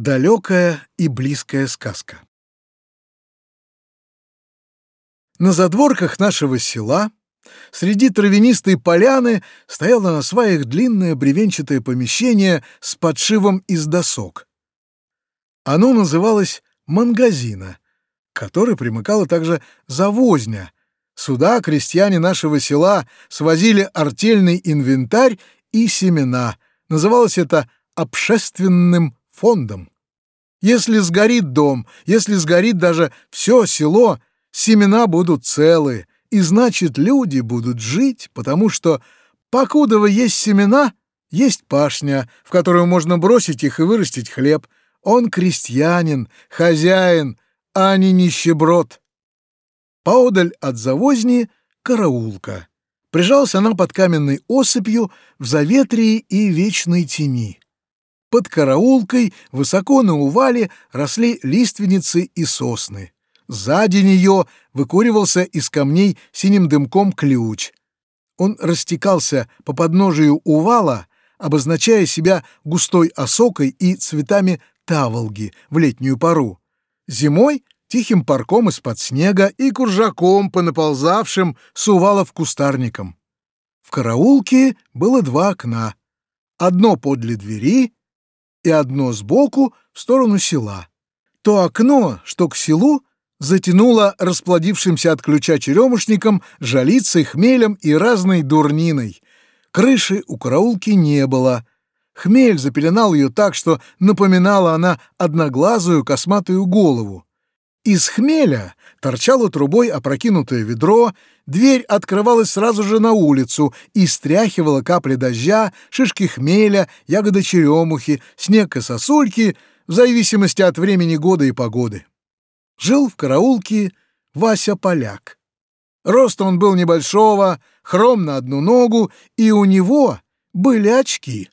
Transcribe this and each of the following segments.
Далекая и близкая сказка На задворках нашего села Среди травянистой поляны стояло на сваях длинное бревенчатое помещение с подшивом из досок. Оно называлось «мангазина», к которой примыкала также «завозня». Сюда крестьяне нашего села свозили артельный инвентарь и семена. Называлось это «общественным фондом». Если сгорит дом, если сгорит даже все село, семена будут целые, и значит, люди будут жить, потому что, покудова есть семена, есть пашня, в которую можно бросить их и вырастить хлеб. Он крестьянин, хозяин, а не нищеброд. Поодаль от завозни — караулка. Прижалась она под каменной осыпью в заветрии и вечной тени. Под караулкой, высоко на увале, росли лиственницы и сосны. Сзади нее выкуривался из камней синим дымком ключ. Он растекался по подножию увала, обозначая себя густой осокой и цветами таволги в летнюю пору. Зимой — тихим парком из-под снега и куржаком по наползавшим с увалов кустарникам. В караулке было два окна. Одно подле двери и одно сбоку в сторону села. То окно, что к селу, затянуло расплодившимся от ключа черемушником, жалицей, хмелем и разной дурниной. Крыши у караулки не было. Хмель запеленал ее так, что напоминала она одноглазую косматую голову. Из хмеля торчало трубой опрокинутое ведро, дверь открывалась сразу же на улицу и стряхивала капли дождя, шишки хмеля, ягоды черемухи, снег и сосульки, в зависимости от времени года и погоды жил в караулке Вася Поляк. Рост он был небольшого, хром на одну ногу, и у него были очки.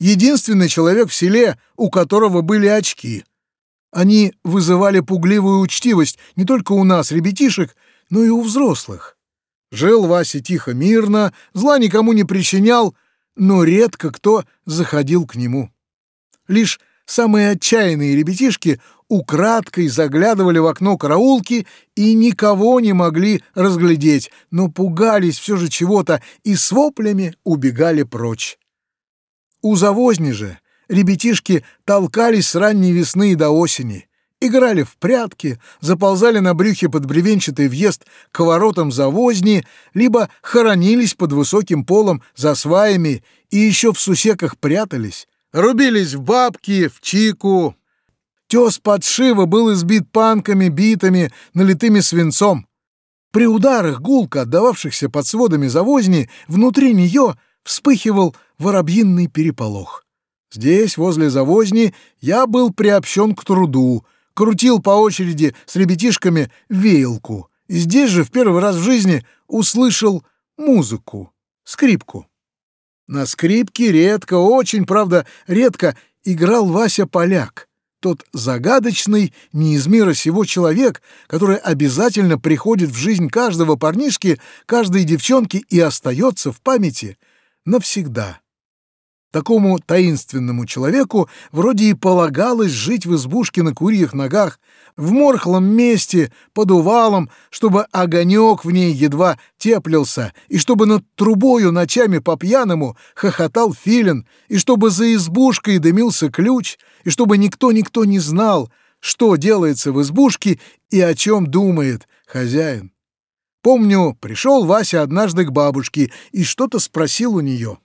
Единственный человек в селе, у которого были очки. Они вызывали пугливую учтивость не только у нас, ребятишек, но и у взрослых. Жил Вася тихо, мирно, зла никому не причинял, но редко кто заходил к нему. Лишь самые отчаянные ребятишки украдкой заглядывали в окно караулки и никого не могли разглядеть, но пугались все же чего-то и с воплями убегали прочь. У завозни же ребятишки толкались с ранней весны до осени, играли в прятки, заползали на брюхе под бревенчатый въезд к воротам завозни, либо хоронились под высоким полом за сваями и еще в сусеках прятались, рубились в бабки, в чику, Тес подшива был избит панками, битами, налитыми свинцом. При ударах гулко отдававшихся под сводами завозни внутри нее вспыхивал воробьинный переполох. Здесь, возле завозни, я был приобщен к труду, крутил по очереди с ребятишками веялку. И здесь же в первый раз в жизни услышал музыку, скрипку. На скрипке редко, очень, правда, редко играл Вася Поляк тот загадочный, не из мира сего человек, который обязательно приходит в жизнь каждого парнишки, каждой девчонки и остается в памяти навсегда. Такому таинственному человеку вроде и полагалось жить в избушке на курьих ногах, в морхлом месте, под увалом, чтобы огонек в ней едва теплился, и чтобы над трубою ночами по-пьяному хохотал филин, и чтобы за избушкой дымился ключ, и чтобы никто-никто не знал, что делается в избушке и о чем думает хозяин. Помню, пришел Вася однажды к бабушке и что-то спросил у нее.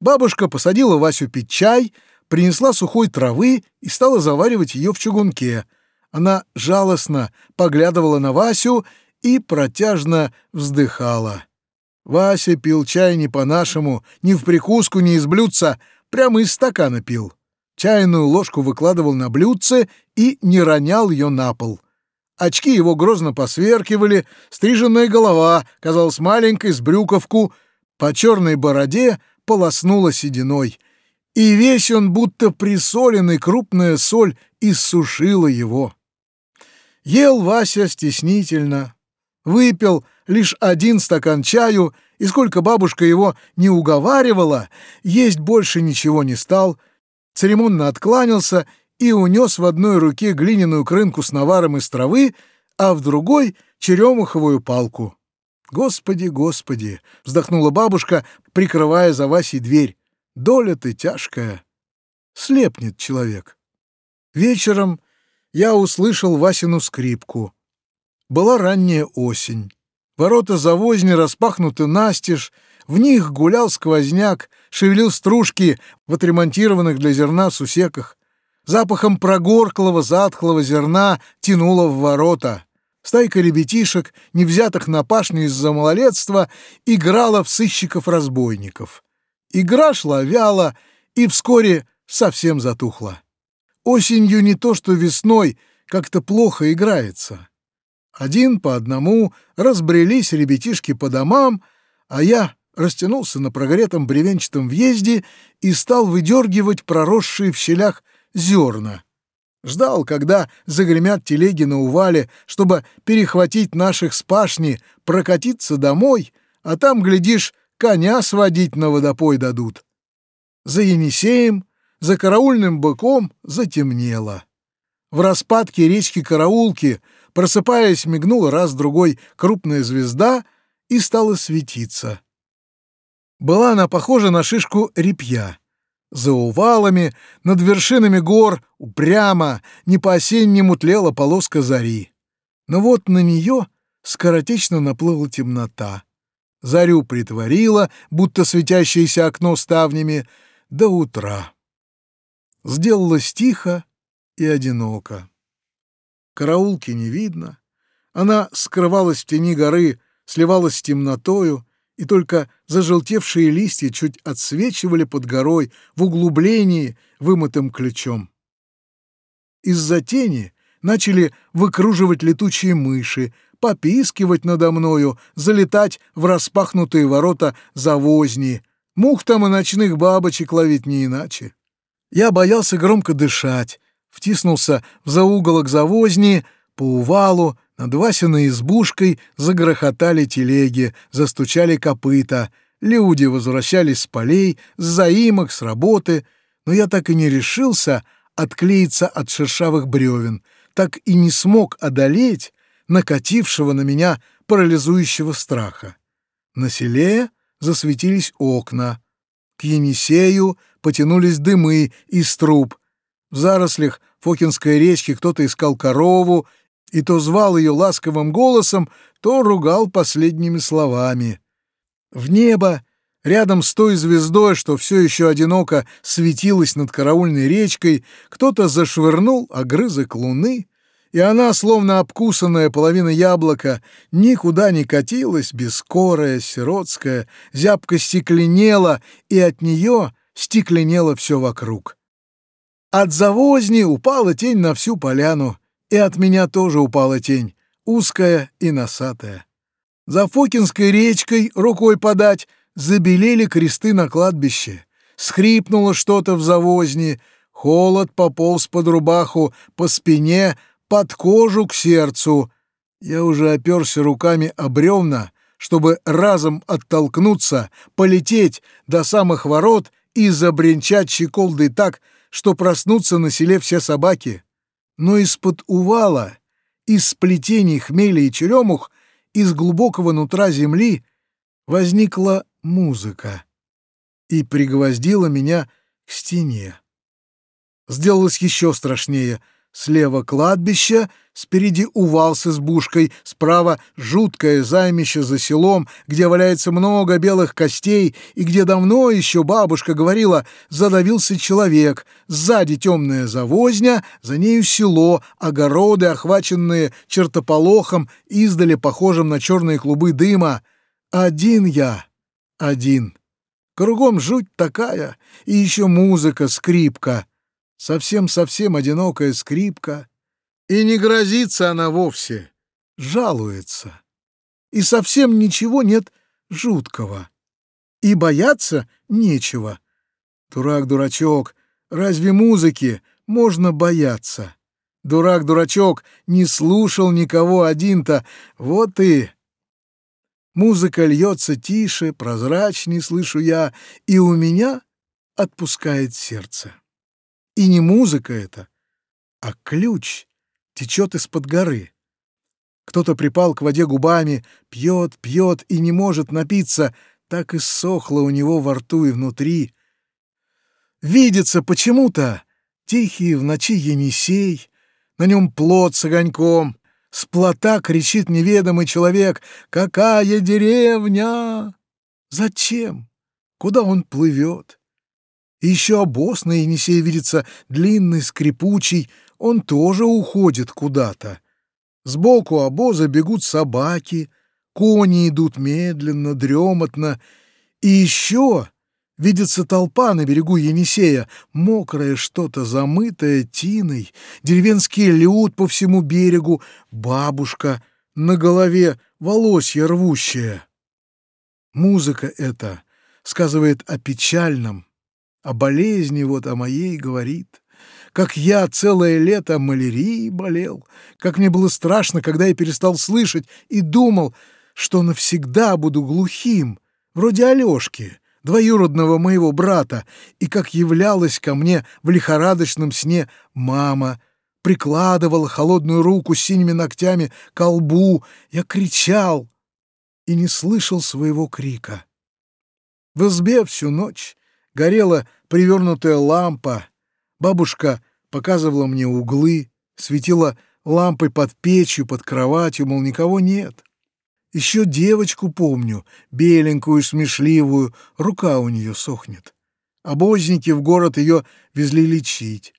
Бабушка посадила Васю пить чай, принесла сухой травы и стала заваривать ее в чугунке. Она жалостно поглядывала на Васю и протяжно вздыхала. Вася пил чай не по-нашему, ни в прикуску, ни из блюдца, прямо из стакана пил. Чайную ложку выкладывал на блюдце и не ронял ее на пол. Очки его грозно посверкивали, стриженная голова казалась маленькой, с брюковку, по черной бороде полоснула сединой, и весь он, будто присоленный, крупная соль иссушила его. Ел Вася стеснительно, выпил лишь один стакан чаю, и сколько бабушка его не уговаривала, есть больше ничего не стал, церемонно откланялся и унес в одной руке глиняную крынку с наваром из травы, а в другой — черемуховую палку. «Господи, Господи!» — вздохнула бабушка, прикрывая за Васей дверь. «Доля ты тяжкая!» Слепнет человек. Вечером я услышал Васину скрипку. Была ранняя осень. Ворота завозни распахнуты настежь, в них гулял сквозняк, шевелил стружки в отремонтированных для зерна сусеках. Запахом прогорклого затхлого зерна тянуло в ворота. Стайка ребятишек, не взятых на пашню из-за малолетства, играла в сыщиков-разбойников. Игра шла вяло и вскоре совсем затухла. Осенью не то что весной, как-то плохо играется. Один по одному разбрелись ребятишки по домам, а я растянулся на прогретом бревенчатом въезде и стал выдергивать проросшие в щелях зерна. Ждал, когда загремят телеги на увале, чтобы перехватить наших с пашни, прокатиться домой, а там, глядишь, коня сводить на водопой дадут. За Енисеем, за караульным быком затемнело. В распадке речки Караулки, просыпаясь, мигнула раз-другой крупная звезда и стала светиться. Была она похожа на шишку репья. За увалами, над вершинами гор, упрямо, не по-осеннему тлела полоска зари. Но вот на нее скоротечно наплыла темнота. Зарю притворила, будто светящееся окно ставнями, до утра. Сделалось тихо и одиноко. Караулки не видно. Она скрывалась в тени горы, сливалась с темнотою, и только зажелтевшие листья чуть отсвечивали под горой в углублении вымытым ключом. Из-за тени начали выкруживать летучие мыши, попискивать надо мною, залетать в распахнутые ворота завозни. Мух там и ночных бабочек ловить не иначе. Я боялся громко дышать, втиснулся в зауголок завозни, по увалу, над Васиной избушкой загрохотали телеги, застучали копыта, люди возвращались с полей, с заимок, с работы, но я так и не решился отклеиться от шершавых бревен, так и не смог одолеть накатившего на меня парализующего страха. На селе засветились окна. К Енисею потянулись дымы из труб. В зарослях Фокинской речки кто-то искал корову и то звал ее ласковым голосом, то ругал последними словами. В небо, рядом с той звездой, что все еще одиноко светилась над караульной речкой, кто-то зашвырнул огрызок луны, и она, словно обкусанная половина яблока, никуда не катилась, бескорая, сиротская, зябко стекленела, и от нее стекленело все вокруг. От завозни упала тень на всю поляну, и от меня тоже упала тень, узкая и носатая. За Фокинской речкой рукой подать забелели кресты на кладбище. Схрипнуло что-то в завозне, холод пополз под рубаху, по спине, под кожу к сердцу. Я уже оперся руками о бревна, чтобы разом оттолкнуться, полететь до самых ворот и забринчать щеколдой так, что проснутся на селе все собаки но из-под увала, из сплетений хмеля и черемух, из глубокого нутра земли возникла музыка и пригвоздила меня к стене. Сделалось еще страшнее — Слева кладбище, спереди увал с избушкой, справа жуткое займище за селом, где валяется много белых костей и где давно еще бабушка говорила «задавился человек», сзади темная завозня, за нею село, огороды, охваченные чертополохом, издали похожим на черные клубы дыма. Один я, один. Кругом жуть такая, и еще музыка, скрипка — совсем-совсем одинокая скрипка, и не грозится она вовсе, жалуется. И совсем ничего нет жуткого. И бояться нечего. Дурак-дурачок, разве музыки можно бояться? Дурак-дурачок не слушал никого один-то, вот и... Музыка льется тише, прозрачней, слышу я, и у меня отпускает сердце. И не музыка это, а ключ течет из-под горы. Кто-то припал к воде губами, пьет, пьет и не может напиться, так и сохло у него во рту и внутри. Видится почему-то тихий в ночи Енисей, на нем плод с огоньком, с плота кричит неведомый человек «Какая деревня!» Зачем? Куда он плывет? И еще обоз на Енисее видится длинный, скрипучий, он тоже уходит куда-то. Сбоку обоза бегут собаки, кони идут медленно, дремотно, и еще Видится толпа на берегу Енисея, мокрое что-то, замытое тиной, деревенский люд по всему берегу, бабушка, на голове волосья рвущая. Музыка эта сказывает о печальном, о болезни вот о моей говорит. Как я целое лето малярией болел, как мне было страшно, когда я перестал слышать и думал, что навсегда буду глухим, вроде Алёшки, двоюродного моего брата, и как являлась ко мне в лихорадочном сне мама, прикладывала холодную руку с синими ногтями к лбу, я кричал и не слышал своего крика. В избе всю ночь горела привернутая лампа, бабушка показывала мне углы, светила лампой под печью, под кроватью, мол, никого нет. Еще девочку помню, беленькую, смешливую, рука у нее сохнет. Обозники в город ее везли лечить.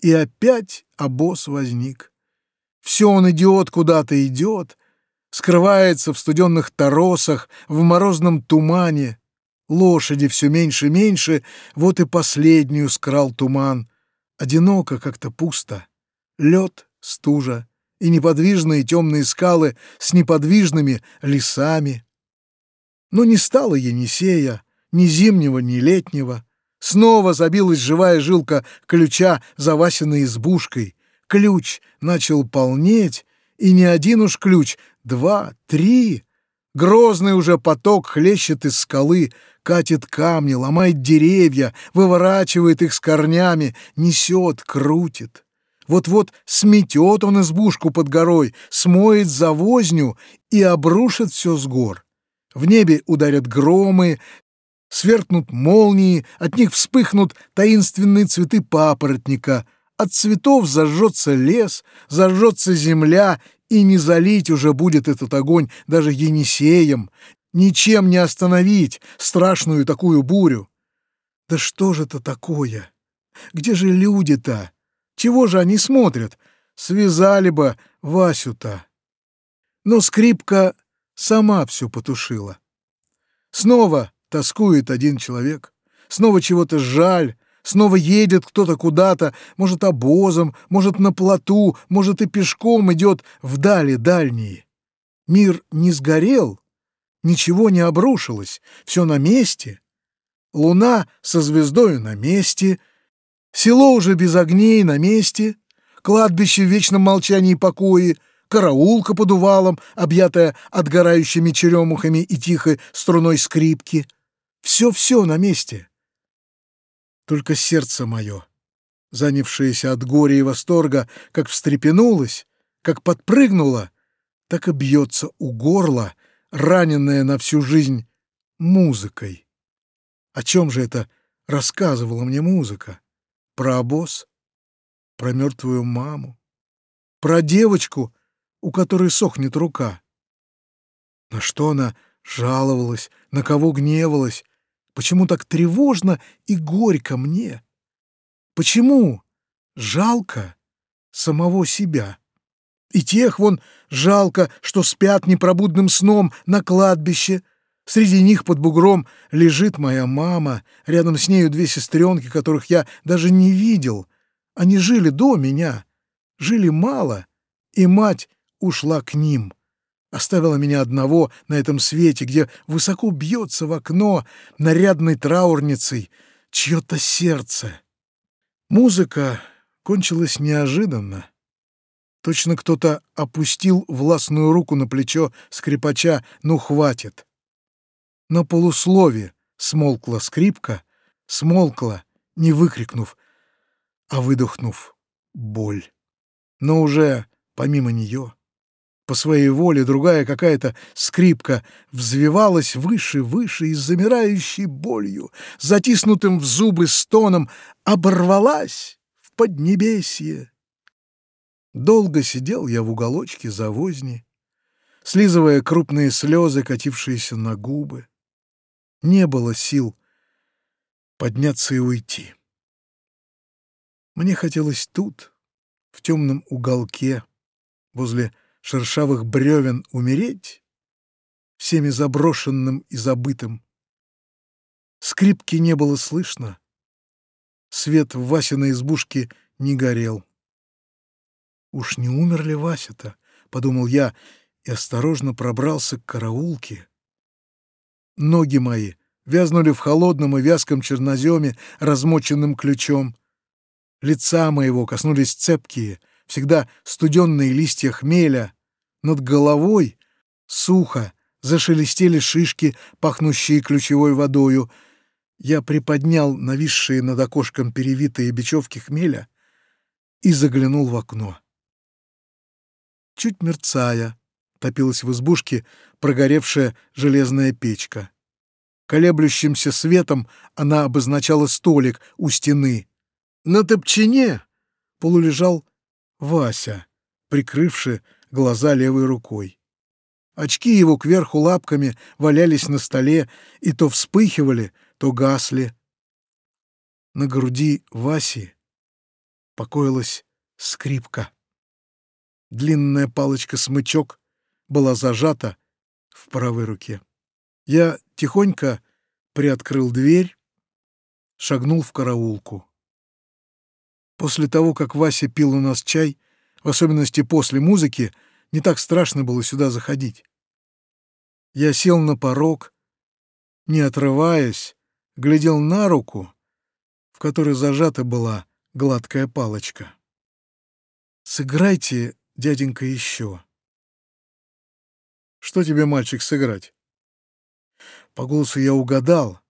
И опять обоз возник. Все он идет, куда-то идет, скрывается в студенных торосах, в морозном тумане. Лошади все меньше и меньше, вот и последнюю скрал туман. Одиноко, как-то пусто. Лед, стужа и неподвижные темные скалы с неподвижными лесами. Но не стало Енисея, ни зимнего, ни летнего. Снова забилась живая жилка ключа за Васиной избушкой. Ключ начал полнеть, и не один уж ключ, два, три. Грозный уже поток хлещет из скалы, катит камни, ломает деревья, выворачивает их с корнями, несет, крутит. Вот-вот сметет он избушку под горой, смоет завозню и обрушит все с гор. В небе ударят громы, сверкнут молнии, от них вспыхнут таинственные цветы папоротника, от цветов зажжется лес, зажжется земля, и не залить уже будет этот огонь даже Енисеем, ничем не остановить страшную такую бурю. Да что же это такое? Где же люди-то? Чего же они смотрят? Связали бы Васю-то. Но скрипка сама все потушила. Снова тоскует один человек, снова чего-то жаль, снова едет кто-то куда-то, может, обозом, может, на плоту, может, и пешком идет вдали дальние. Мир не сгорел, ничего не обрушилось, все на месте. Луна со звездою на месте — Село уже без огней, на месте, кладбище в вечном молчании и покое, караулка под увалом, объятая отгорающими черемухами и тихой струной скрипки. Все-все на месте. Только сердце мое, занявшееся от горя и восторга, как встрепенулось, как подпрыгнуло, так и бьется у горла, раненное на всю жизнь музыкой. О чем же это рассказывала мне музыка? про обоз, про мертвую маму, про девочку, у которой сохнет рука. На что она жаловалась, на кого гневалась, почему так тревожно и горько мне? Почему жалко самого себя? И тех вон жалко, что спят непробудным сном на кладбище, Среди них под бугром лежит моя мама, рядом с нею две сестренки, которых я даже не видел. Они жили до меня, жили мало, и мать ушла к ним. Оставила меня одного на этом свете, где высоко бьется в окно нарядной траурницей чье-то сердце. Музыка кончилась неожиданно. Точно кто-то опустил властную руку на плечо скрипача «Ну, хватит!» На полуслове смолкла скрипка, смолкла, не выкрикнув, а выдохнув боль. Но уже помимо нее, по своей воле, другая какая-то скрипка взвивалась выше, выше и с замирающей болью, затиснутым в зубы стоном, оборвалась в поднебесье. Долго сидел я в уголочке за возни, слизывая крупные слезы, катившиеся на губы. Не было сил подняться и уйти. Мне хотелось тут, в темном уголке, возле шершавых бревен умереть, всеми заброшенным и забытым. Скрипки не было слышно, свет в Васиной избушке не горел. «Уж не умер ли Вася-то?» — подумал я и осторожно пробрался к караулке. Ноги мои вязнули в холодном и вязком черноземе, размоченным ключом. Лица моего коснулись цепкие, всегда студенные листья хмеля. Над головой сухо зашелестели шишки, пахнущие ключевой водою. Я приподнял нависшие над окошком перевитые бечевки хмеля и заглянул в окно чуть мерцая, топилась в избушке прогоревшая железная печка. Колеблющимся светом она обозначала столик у стены. На топчине полулежал Вася, прикрывший глаза левой рукой. Очки его кверху лапками валялись на столе и то вспыхивали, то гасли. На груди Васи покоилась скрипка. Длинная палочка-смычок была зажата в правой руке. Я тихонько приоткрыл дверь, шагнул в караулку. После того, как Вася пил у нас чай, в особенности после музыки, не так страшно было сюда заходить. Я сел на порог, не отрываясь, глядел на руку, в которой зажата была гладкая палочка. «Сыграйте дяденька еще. «Что тебе, мальчик, сыграть?» По голосу я угадал.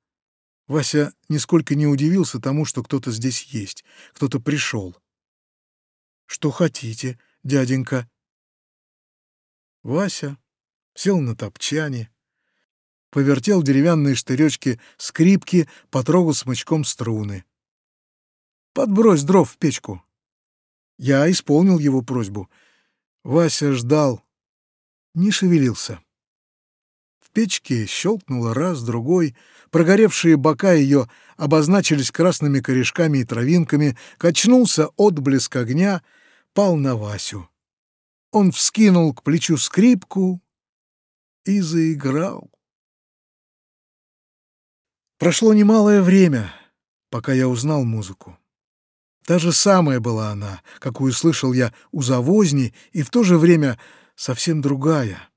Вася нисколько не удивился тому, что кто-то здесь есть, кто-то пришел. «Что хотите, дяденька?» Вася сел на топчане, повертел деревянные штыречки скрипки, потрогал смычком струны. «Подбрось дров в печку». Я исполнил его просьбу — Вася ждал, не шевелился. В печке щелкнуло раз, другой, прогоревшие бока ее обозначились красными корешками и травинками, качнулся отблеск огня, пал на Васю. Он вскинул к плечу скрипку и заиграл. Прошло немалое время, пока я узнал музыку. Та же самая была она, какую слышал я у завозни, и в то же время совсем другая.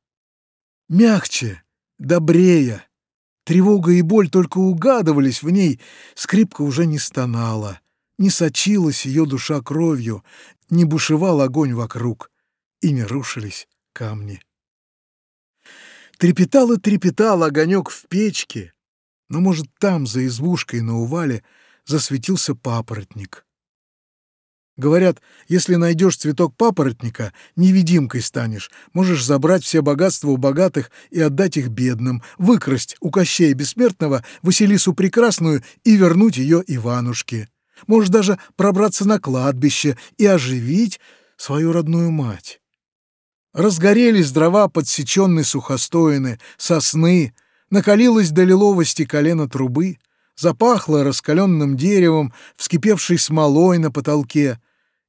Мягче, добрее. Тревога и боль только угадывались в ней, скрипка уже не стонала, не сочилась ее душа кровью, не бушевал огонь вокруг, и не рушились камни. Трепетал и трепетал огонек в печке, но, может, там, за избушкой на увале, засветился папоротник. Говорят, если найдешь цветок папоротника, невидимкой станешь, можешь забрать все богатства у богатых и отдать их бедным, выкрасть у Кощея Бессмертного Василису Прекрасную и вернуть ее Иванушке. Можешь даже пробраться на кладбище и оживить свою родную мать. Разгорелись дрова подсеченной сухостоины, сосны, накалилось до лиловости колено трубы, запахло раскаленным деревом, вскипевшей смолой на потолке —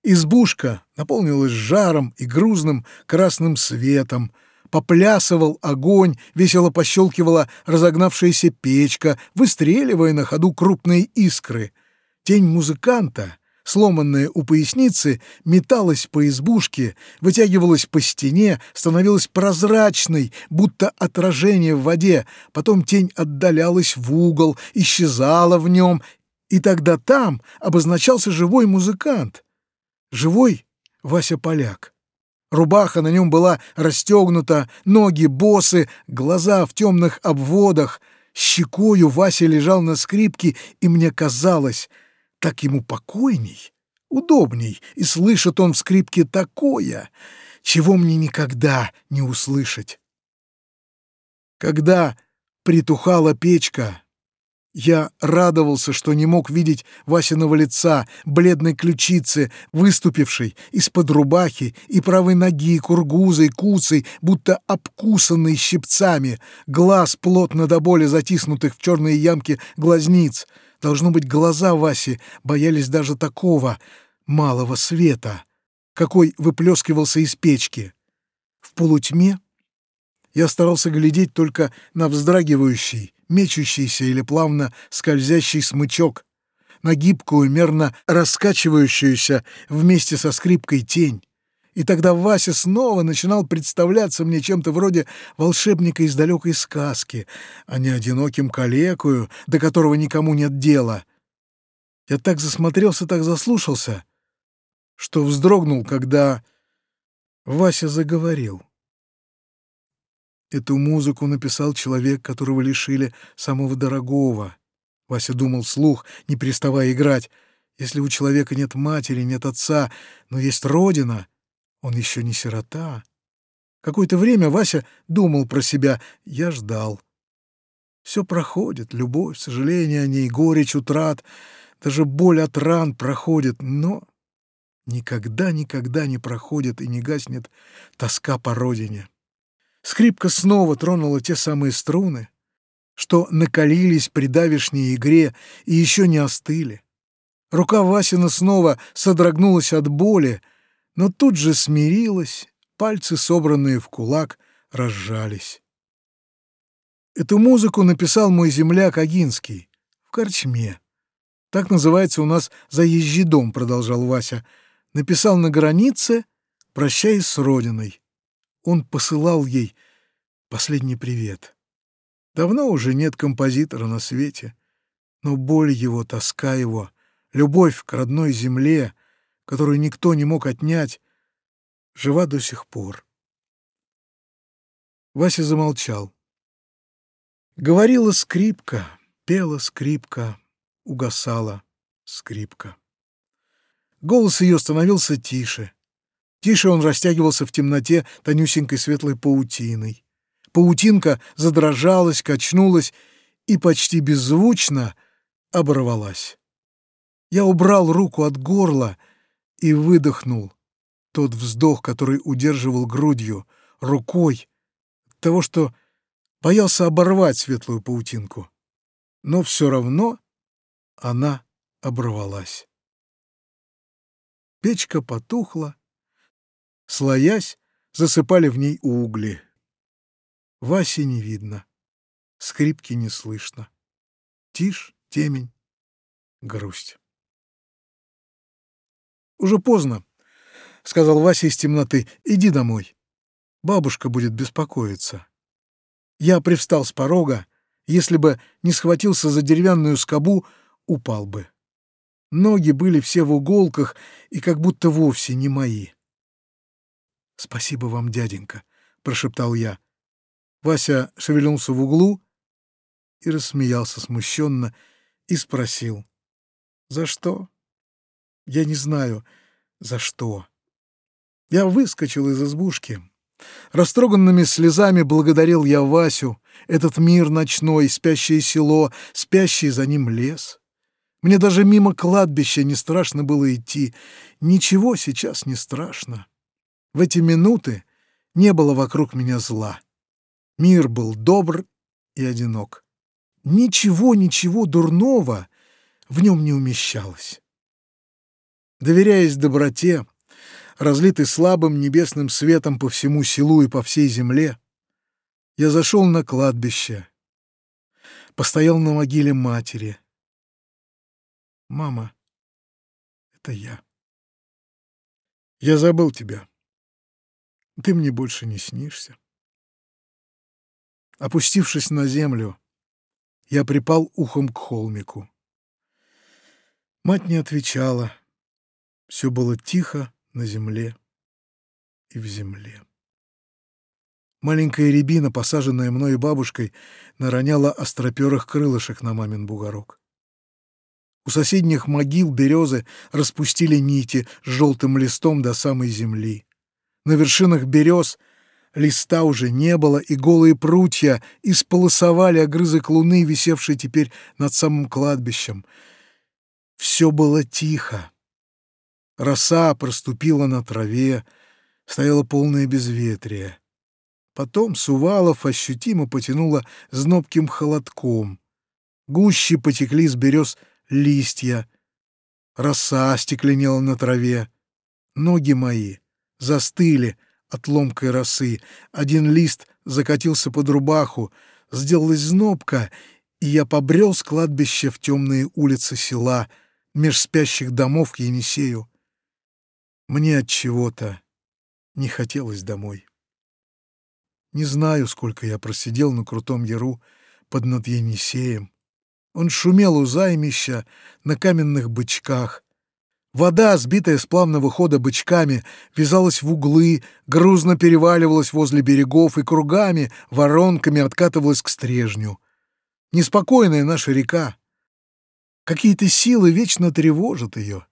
Избушка наполнилась жаром и грузным красным светом. Поплясывал огонь, весело пощелкивала разогнавшаяся печка, выстреливая на ходу крупные искры. Тень музыканта, сломанная у поясницы, металась по избушке, вытягивалась по стене, становилась прозрачной, будто отражение в воде, потом тень отдалялась в угол, исчезала в нем, и тогда там обозначался живой музыкант — Живой Вася Поляк. Рубаха на нем была расстегнута, ноги босы, глаза в темных обводах. Щекою Вася лежал на скрипке, и мне казалось, так ему покойней, удобней, и слышит он в скрипке такое, чего мне никогда не услышать. Когда притухала печка, я радовался, что не мог видеть Васиного лица, бледной ключицы, выступившей из-под рубахи и правой ноги, кургузой, куцей, будто обкусанной щипцами, глаз плотно до боли затиснутых в черные ямки глазниц. Должно быть, глаза Васи боялись даже такого малого света, какой выплескивался из печки. В полутьме я старался глядеть только на вздрагивающий, мечущийся или плавно скользящий смычок, на гибкую, мерно раскачивающуюся вместе со скрипкой тень. И тогда Вася снова начинал представляться мне чем-то вроде волшебника из далекой сказки, а не одиноким калекую, до которого никому нет дела. Я так засмотрелся, так заслушался, что вздрогнул, когда Вася заговорил. Эту музыку написал человек, которого лишили самого дорогого. Вася думал вслух, не переставая играть. Если у человека нет матери, нет отца, но есть родина, он еще не сирота. Какое-то время Вася думал про себя. Я ждал. Все проходит, любовь, сожаление о ней, горечь утрат, даже боль от ран проходит, но никогда-никогда не проходит и не гаснет тоска по родине. Скрипка снова тронула те самые струны, что накалились при давешней игре и еще не остыли. Рука Васина снова содрогнулась от боли, но тут же смирилась, пальцы, собранные в кулак, разжались. Эту музыку написал мой земляк Агинский в корчме. Так называется у нас «Заезжий дом», — продолжал Вася. Написал на границе, прощаясь с родиной он посылал ей последний привет. Давно уже нет композитора на свете, но боль его, тоска его, любовь к родной земле, которую никто не мог отнять, жива до сих пор. Вася замолчал. Говорила скрипка, пела скрипка, угасала скрипка. Голос ее становился тише, Тише он растягивался в темноте тонюсенькой светлой паутиной. Паутинка задрожалась, качнулась и почти беззвучно оборвалась. Я убрал руку от горла и выдохнул тот вздох, который удерживал грудью, рукой, того, что боялся оборвать светлую паутинку. Но все равно она оборвалась. Печка потухла, Слоясь, засыпали в ней угли. Васи не видно, скрипки не слышно. Тишь, темень, грусть. «Уже поздно», — сказал Вася из темноты. «Иди домой. Бабушка будет беспокоиться». Я привстал с порога. Если бы не схватился за деревянную скобу, упал бы. Ноги были все в уголках и как будто вовсе не мои. «Спасибо вам, дяденька», — прошептал я. Вася шевельнулся в углу и рассмеялся смущенно и спросил. «За что?» «Я не знаю, за что». Я выскочил из избушки. Растроганными слезами благодарил я Васю, этот мир ночной, спящее село, спящий за ним лес. Мне даже мимо кладбища не страшно было идти. Ничего сейчас не страшно. В эти минуты не было вокруг меня зла. Мир был добр и одинок. Ничего, ничего дурного в нем не умещалось. Доверяясь доброте, разлитой слабым небесным светом по всему селу и по всей земле, я зашел на кладбище, постоял на могиле матери. «Мама, это я. Я забыл тебя. Ты мне больше не снишься. Опустившись на землю, я припал ухом к холмику. Мать не отвечала. Все было тихо на земле и в земле. Маленькая рябина, посаженная мной бабушкой, нароняла остроперых крылышек на мамин бугорок. У соседних могил березы распустили нити с желтым листом до самой земли. На вершинах берез листа уже не было, и голые прутья исполосовали огрызок луны, висевший теперь над самым кладбищем. Все было тихо. Роса проступила на траве, стояло полное безветрие. Потом Сувалов ощутимо потянуло знобким холодком. Гуще потекли с берез листья. Роса стекленела на траве. Ноги мои застыли от ломкой росы. Один лист закатился под рубаху. Сделалась знобка, и я побрел с кладбища в темные улицы села, меж спящих домов к Енисею. Мне от чего-то не хотелось домой. Не знаю, сколько я просидел на крутом яру под над Енисеем. Он шумел у займища на каменных бычках. Вода, сбитая с плавного хода бычками, вязалась в углы, грузно переваливалась возле берегов и кругами, воронками откатывалась к стрежню. Неспокойная наша река. Какие-то силы вечно тревожат ее.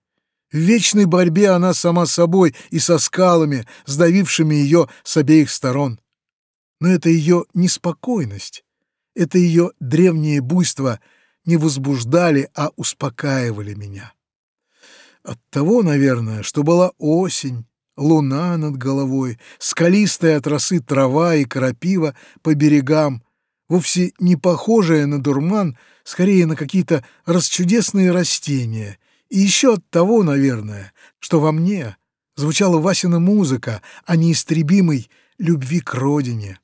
В вечной борьбе она сама с собой и со скалами, сдавившими ее с обеих сторон. Но это ее неспокойность, это ее древнее буйство не возбуждали, а успокаивали меня. От того, наверное, что была осень, луна над головой, скалистая от росы трава и крапива по берегам, вовсе не похожая на дурман, скорее на какие-то расчудесные растения — и еще от того, наверное, что во мне звучала Васина музыка о неистребимой любви к родине.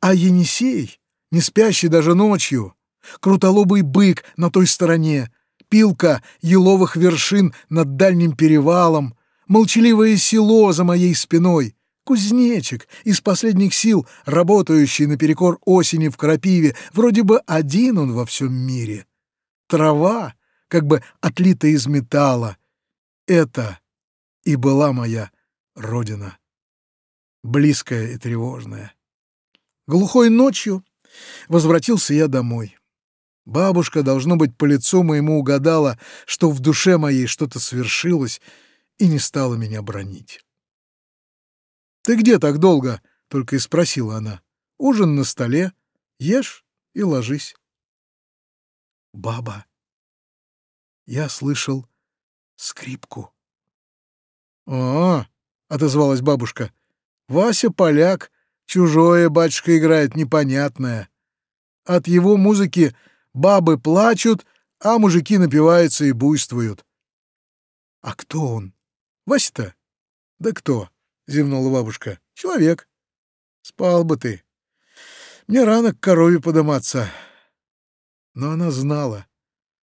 А Енисей, не спящий даже ночью, крутолобый бык на той стороне, пилка еловых вершин над дальним перевалом, молчаливое село за моей спиной, кузнечик из последних сил, работающий наперекор осени в крапиве, вроде бы один он во всем мире. Трава, как бы отлита из металла. Это и была моя родина, близкая и тревожная. Глухой ночью возвратился я домой. Бабушка, должно быть, по лицу моему угадала, что в душе моей что-то свершилось, и не стала меня бронить. «Ты где так долго?» — только и спросила она. «Ужин на столе, ешь и ложись». «Баба», я слышал скрипку. «О, — отозвалась бабушка, — Вася поляк, чужое батюшка играет непонятное. От его музыки бабы плачут, а мужики напиваются и буйствуют». «А кто он? Вася-то?» «Да кто?» — зевнула бабушка. «Человек. Спал бы ты. Мне рано к корове подыматься». Но она знала,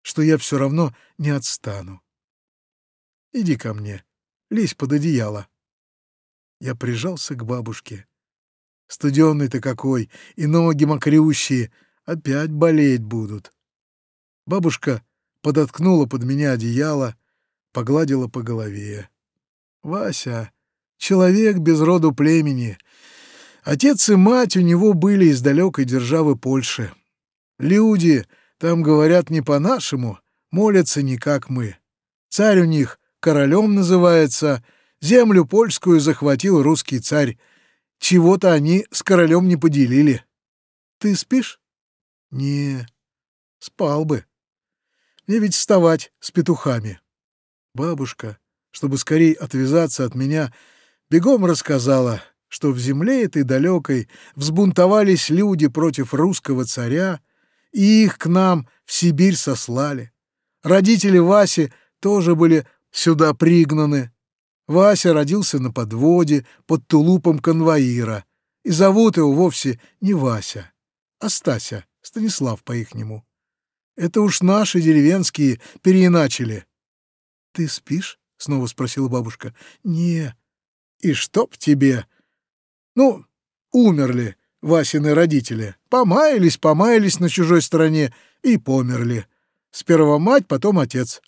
что я все равно не отстану. Иди ко мне, лезь под одеяло. Я прижался к бабушке. Студенный ты какой, и ноги мокрющие, опять болеть будут. Бабушка подоткнула под меня одеяло, погладила по голове. Вася, человек без роду племени. Отец и мать у него были из далекой державы Польши. Люди, там говорят не по-нашему, молятся не как мы. Царь у них королем называется, землю польскую захватил русский царь. Чего-то они с королем не поделили. Ты спишь? Не, спал бы. Мне ведь вставать с петухами. Бабушка, чтобы скорее отвязаться от меня, бегом рассказала, что в земле этой далекой взбунтовались люди против русского царя, и их к нам в Сибирь сослали. Родители Васи тоже были сюда пригнаны. Вася родился на подводе под тулупом конвоира, и зовут его вовсе не Вася, а Стася, Станислав по-ихнему. Это уж наши деревенские переиначили. — Ты спишь? — снова спросила бабушка. — Не. — И чтоб тебе? Ну, умерли Васины родители. Помаялись, помаялись на чужой стороне и померли. Сперва мать, потом отец.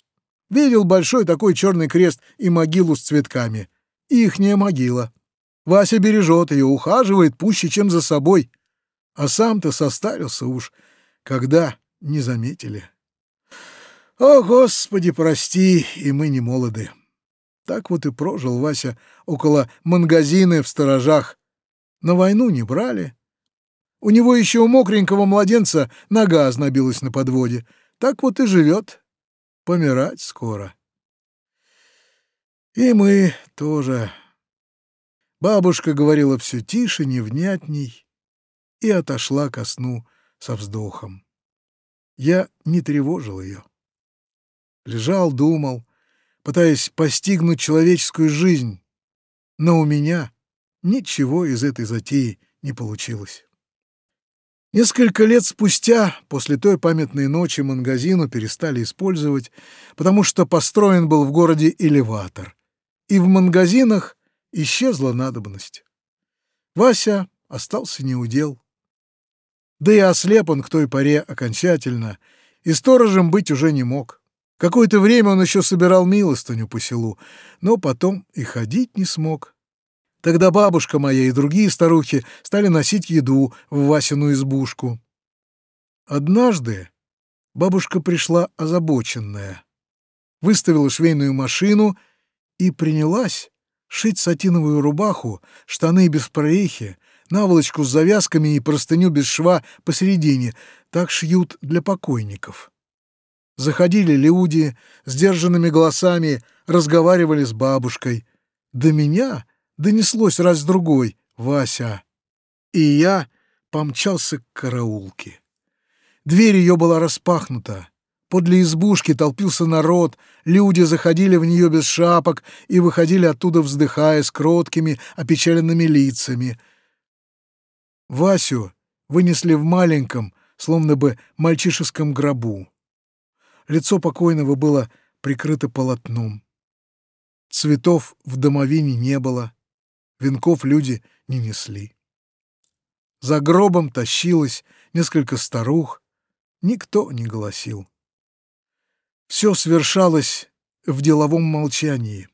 Видел большой такой черный крест и могилу с цветками. Ихняя могила. Вася бережет ее, ухаживает пуще, чем за собой. А сам-то состарился уж, когда не заметили. О, Господи, прости, и мы не молоды. Так вот и прожил Вася около мангазины в сторожах. На войну не брали. У него еще у мокренького младенца нога ознобилась на подводе. Так вот и живет. Помирать скоро. И мы тоже. Бабушка говорила все тише, невнятней, и отошла ко сну со вздохом. Я не тревожил ее. Лежал, думал, пытаясь постигнуть человеческую жизнь, но у меня ничего из этой затеи не получилось. Несколько лет спустя, после той памятной ночи, магазину перестали использовать, потому что построен был в городе элеватор, и в магазинах исчезла надобность. Вася остался неудел. Да и ослеп он к той поре окончательно, и сторожем быть уже не мог. Какое-то время он еще собирал милостыню по селу, но потом и ходить не смог. Тогда бабушка моя и другие старухи стали носить еду в Васину избушку. Однажды бабушка пришла озабоченная, выставила швейную машину и принялась шить сатиновую рубаху, штаны без прорехи, наволочку с завязками и простыню без шва посередине. Так шьют для покойников. Заходили люди, сдержанными голосами разговаривали с бабушкой. До меня донеслось раз-другой «Вася». И я помчался к караулке. Дверь ее была распахнута. Подле избушки толпился народ, люди заходили в нее без шапок и выходили оттуда, вздыхая с кроткими, опечаленными лицами. Васю вынесли в маленьком, словно бы мальчишеском гробу. Лицо покойного было прикрыто полотном. Цветов в домовине не было венков люди не несли. За гробом тащилось несколько старух, никто не голосил. Все свершалось в деловом молчании.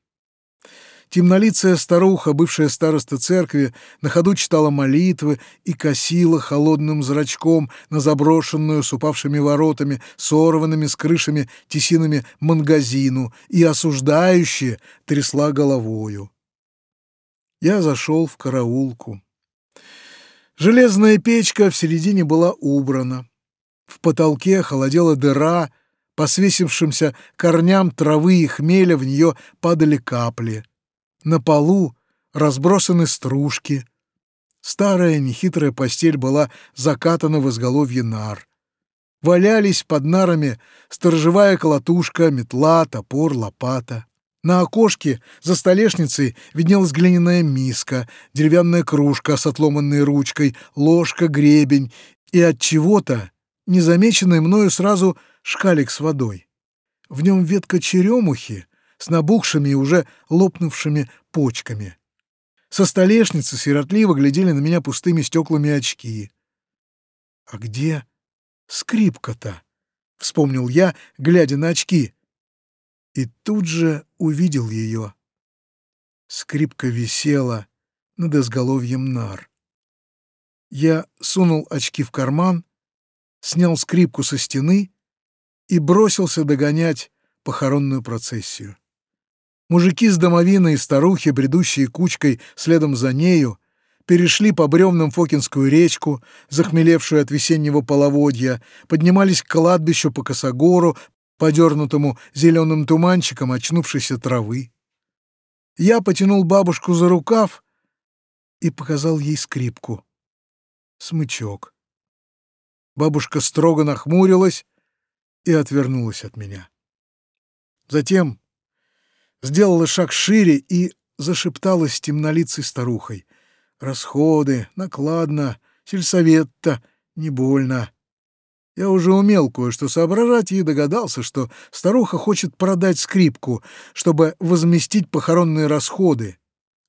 Темнолицая старуха, бывшая староста церкви, на ходу читала молитвы и косила холодным зрачком на заброшенную с упавшими воротами, сорванными с крышами тесинами мангазину и осуждающие трясла головою я зашел в караулку. Железная печка в середине была убрана. В потолке холодела дыра, по свесившимся корням травы и хмеля в нее падали капли. На полу разбросаны стружки. Старая нехитрая постель была закатана в изголовье нар. Валялись под нарами сторожевая колотушка, метла, топор, лопата. На окошке за столешницей виднелась глиняная миска, деревянная кружка с отломанной ручкой, ложка, гребень и от чего-то, незамеченный мною сразу шкалик с водой. В нем ветка черемухи с набухшими и уже лопнувшими почками. Со столешницы сиротливо глядели на меня пустыми стеклами очки. «А где скрипка-то?» — вспомнил я, глядя на очки и тут же увидел ее. Скрипка висела над изголовьем нар. Я сунул очки в карман, снял скрипку со стены и бросился догонять похоронную процессию. Мужики с домовиной и старухи, бредущие кучкой следом за нею, перешли по бревнам Фокинскую речку, захмелевшую от весеннего половодья, поднимались к кладбищу по косогору, подернутому зеленым туманчиком очнувшейся травы. Я потянул бабушку за рукав и показал ей скрипку. Смычок. Бабушка строго нахмурилась и отвернулась от меня. Затем сделала шаг шире и зашепталась темнолицей старухой. «Расходы, накладно, сельсовет-то, не больно. Я уже умел кое-что соображать и догадался, что старуха хочет продать скрипку, чтобы возместить похоронные расходы.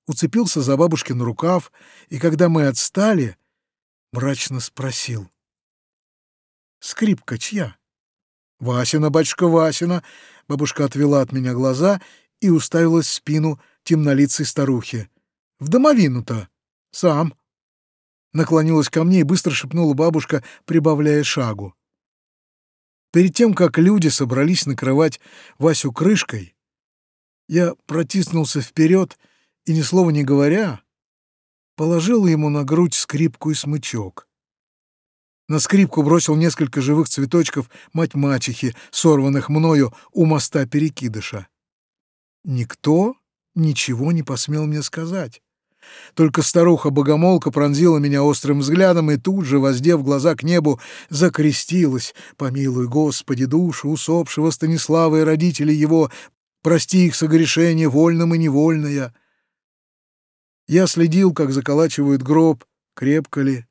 Уцепился за бабушкин рукав, и когда мы отстали, мрачно спросил. «Скрипка чья?» «Васина, батюшка, Васина!» Бабушка отвела от меня глаза и уставилась в спину темнолицей старухи. «В домовину-то! Сам!» Наклонилась ко мне и быстро шепнула бабушка, прибавляя шагу. Перед тем, как люди собрались накрывать Васю крышкой, я протиснулся вперед и, ни слова не говоря, положил ему на грудь скрипку и смычок. На скрипку бросил несколько живых цветочков мать-мачехи, сорванных мною у моста перекидыша. Никто ничего не посмел мне сказать. Только старуха-богомолка пронзила меня острым взглядом и тут же, воздев глаза к небу, закрестилась. «Помилуй, Господи, душу усопшего Станислава и родителей его, прости их согрешение, вольным и невольное». Я следил, как заколачивают гроб, крепко ли.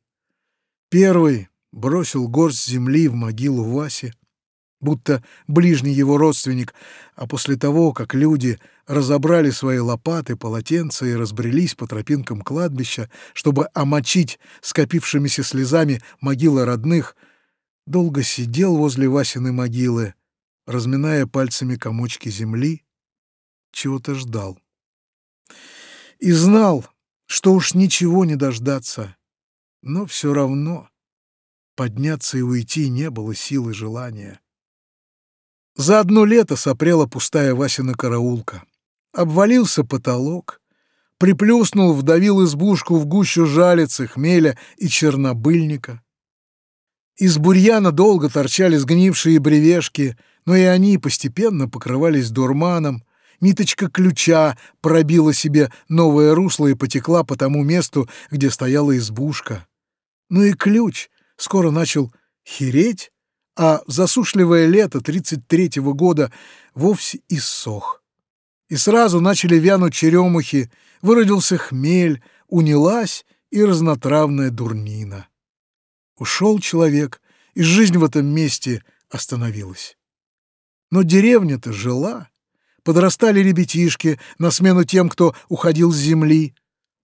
Первый бросил горсть земли в могилу Васи, будто ближний его родственник, а после того, как люди разобрали свои лопаты, полотенца и разбрелись по тропинкам кладбища, чтобы омочить скопившимися слезами могилы родных, долго сидел возле Васиной могилы, разминая пальцами комочки земли, чего-то ждал. И знал, что уж ничего не дождаться, но все равно подняться и уйти не было силы желания. За одно лето сопрела пустая Васина караулка. Обвалился потолок, приплюснул, вдавил избушку в гущу жалицы, хмеля и чернобыльника. Из бурьяна долго торчали сгнившие бревешки, но и они постепенно покрывались дурманом. Ниточка ключа пробила себе новое русло и потекла по тому месту, где стояла избушка. Ну и ключ скоро начал хереть, а засушливое лето 33-го года вовсе иссох. И сразу начали вянуть черемухи, выродился хмель, унялась и разнотравная дурнина. Ушел человек, и жизнь в этом месте остановилась. Но деревня-то жила, подрастали ребятишки на смену тем, кто уходил с земли,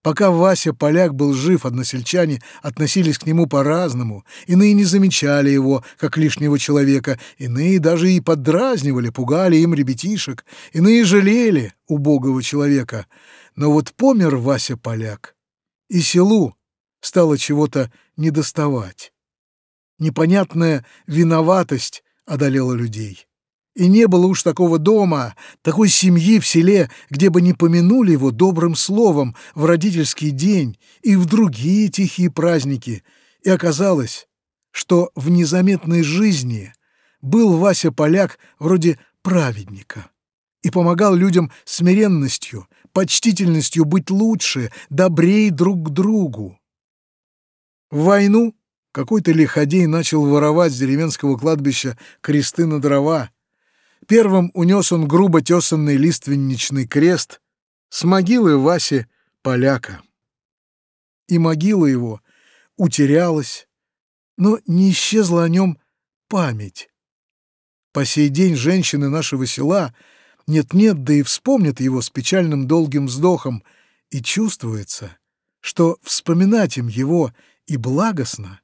Пока Вася Поляк был жив, односельчане относились к нему по-разному. Иные не замечали его, как лишнего человека, иные даже и поддразнивали, пугали им ребятишек, иные жалели убогого человека. Но вот помер Вася Поляк, и селу стало чего-то недоставать. Непонятная виноватость одолела людей. И не было уж такого дома, такой семьи в селе, где бы не помянули его добрым словом в родительский день и в другие тихие праздники. И оказалось, что в незаметной жизни был Вася Поляк вроде праведника и помогал людям смиренностью, почтительностью быть лучше, добрей друг к другу. В войну какой-то лиходей начал воровать с деревенского кладбища кресты на дрова, Первым унес он грубо тесанный лиственничный крест с могилы Васи Поляка. И могила его утерялась, но не исчезла о нем память. По сей день женщины нашего села нет-нет, да и вспомнят его с печальным долгим вздохом, и чувствуется, что вспоминать им его и благостно,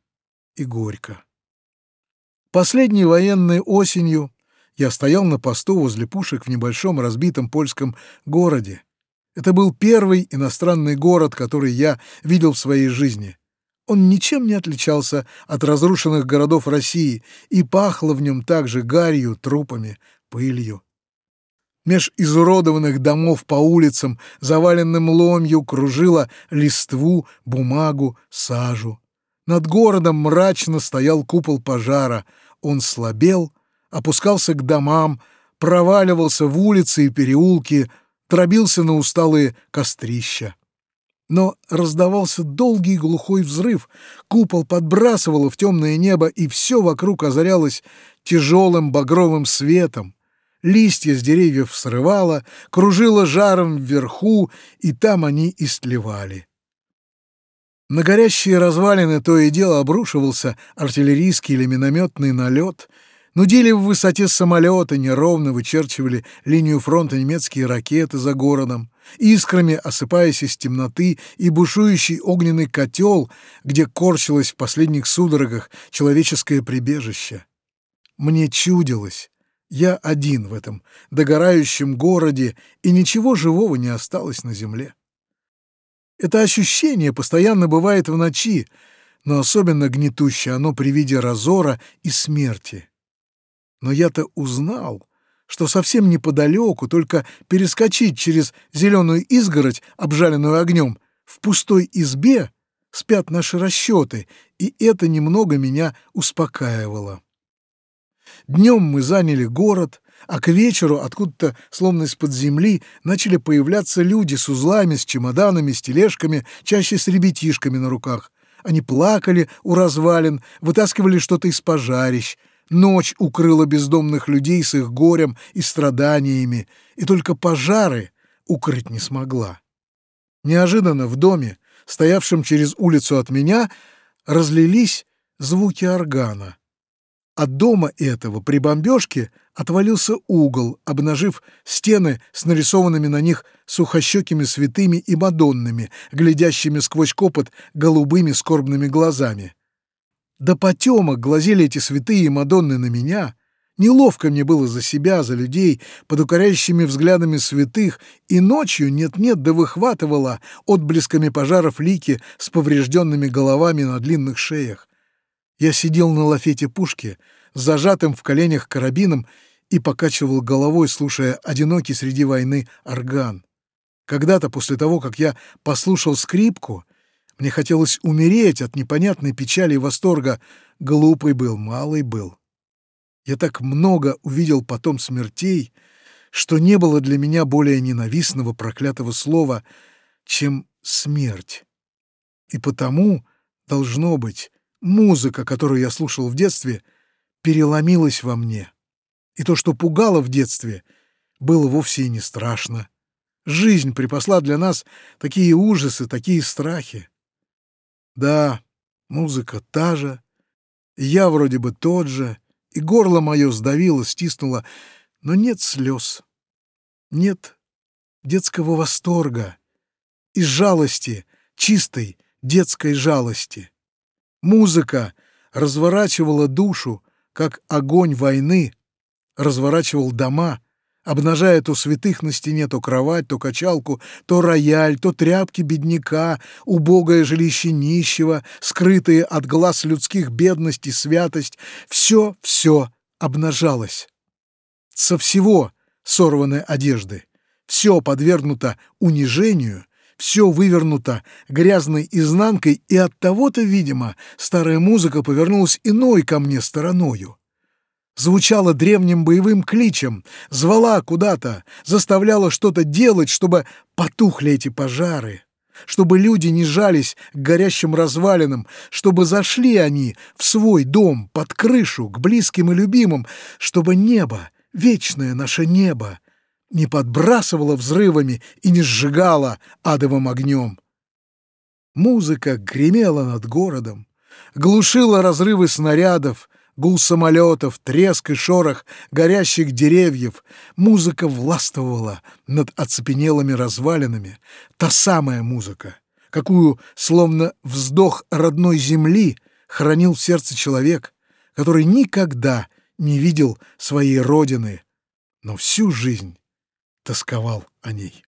и горько. Последней военной осенью я стоял на посту возле пушек в небольшом разбитом польском городе. Это был первый иностранный город, который я видел в своей жизни. Он ничем не отличался от разрушенных городов России, и пахло в нем также гарью, трупами, пылью. Меж изуродованных домов по улицам, заваленным ломью, кружила листву, бумагу, сажу. Над городом мрачно стоял купол пожара. Он слабел, опускался к домам, проваливался в улицы и переулки, дробился на усталые кострища. Но раздавался долгий глухой взрыв, купол подбрасывало в темное небо, и все вокруг озарялось тяжелым багровым светом. Листья с деревьев срывало, кружило жаром вверху, и там они истлевали. На горящие развалины то и дело обрушивался артиллерийский или минометный налет — Нудили в высоте самолета, неровно вычерчивали линию фронта немецкие ракеты за городом, искрами осыпаясь из темноты и бушующий огненный котел, где корчилось в последних судорогах человеческое прибежище. Мне чудилось, я один в этом догорающем городе, и ничего живого не осталось на земле. Это ощущение постоянно бывает в ночи, но особенно гнетущее оно при виде разора и смерти. Но я-то узнал, что совсем неподалеку, только перескочить через зеленую изгородь, обжаленную огнем, в пустой избе спят наши расчеты, и это немного меня успокаивало. Днем мы заняли город, а к вечеру откуда-то, словно из-под земли, начали появляться люди с узлами, с чемоданами, с тележками, чаще с ребятишками на руках. Они плакали у развалин, вытаскивали что-то из пожарищ. Ночь укрыла бездомных людей с их горем и страданиями, и только пожары укрыть не смогла. Неожиданно в доме, стоявшем через улицу от меня, разлились звуки органа. От дома этого при бомбежке отвалился угол, обнажив стены с нарисованными на них сухощекими святыми и мадоннами, глядящими сквозь копот голубыми скорбными глазами. Да потемок глазели эти святые и мадонны на меня. Неловко мне было за себя, за людей, под укоряющими взглядами святых, и ночью нет-нет да выхватывала отблесками пожаров лики с поврежденными головами на длинных шеях. Я сидел на лафете пушки, зажатым в коленях карабином, и покачивал головой, слушая одинокий среди войны орган. Когда-то, после того, как я послушал скрипку, мне хотелось умереть от непонятной печали и восторга. Глупый был, малый был. Я так много увидел потом смертей, что не было для меня более ненавистного проклятого слова, чем смерть. И потому, должно быть, Музыка, которую я слушал в детстве, переломилась во мне. И то, что пугало в детстве, было вовсе и не страшно. Жизнь припасла для нас такие ужасы, такие страхи. Да, музыка та же, я вроде бы тот же, и горло мое сдавило, стиснуло, но нет слез, нет детского восторга и жалости, чистой детской жалости. Музыка разворачивала душу, как огонь войны разворачивал дома, обнажая то святых на стене, то кровать, то качалку, то рояль, то тряпки бедняка, убогое жилище нищего, скрытые от глаз людских бедность и святость. Все, все обнажалось. Со всего сорваны одежды, все подвергнуто унижению — все вывернуто грязной изнанкой, и от того-то, видимо, старая музыка повернулась иной ко мне стороною. Звучала древним боевым кличем, звала куда-то, заставляла что-то делать, чтобы потухли эти пожары, чтобы люди не жались к горящим развалинам, чтобы зашли они в свой дом, под крышу, к близким и любимым, чтобы небо, вечное наше небо, не подбрасывала взрывами и не сжигала адовым огнем. Музыка гремела над городом, глушила разрывы снарядов, гул самолетов, треск и шорох горящих деревьев. Музыка властвовала над оцепенелыми развалинами. Та самая музыка, какую, словно вздох родной земли, хранил в сердце человек, который никогда не видел своей родины, но всю жизнь тосковал о ней.